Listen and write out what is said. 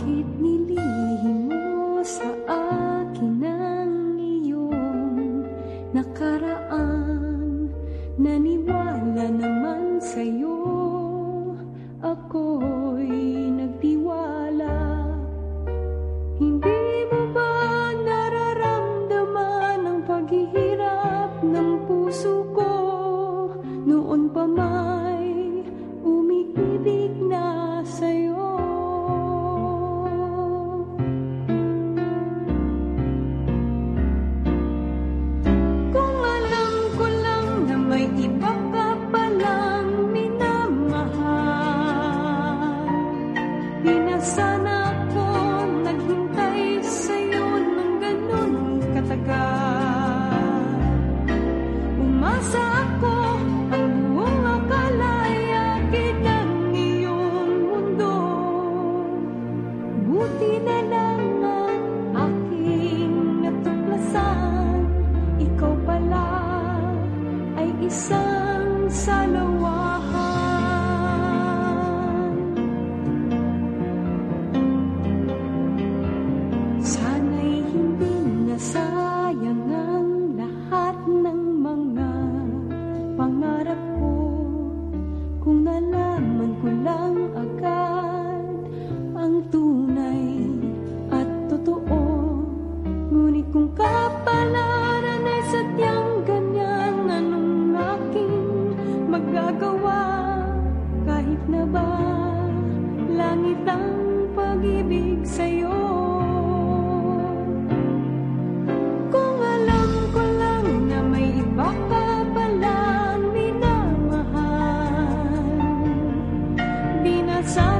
Bakit nilihim mo sa akin ang iyong nakaraan? Naniwala naman sa'yo, ako'y nagtiwala. Hindi mo ba nararamdaman ang paghihirap ng puso ko noon pa man? Katagal. Umasa ako, ang buong akala ay akin ang iyong mundo. Buti na lang ang aking natuklasan, ikaw pala ay isang salawahan. dalawa Kahit na ba Langit ang pag-ibig sa'yo? Kung alam ko lang na may iba ka minamahal Binasal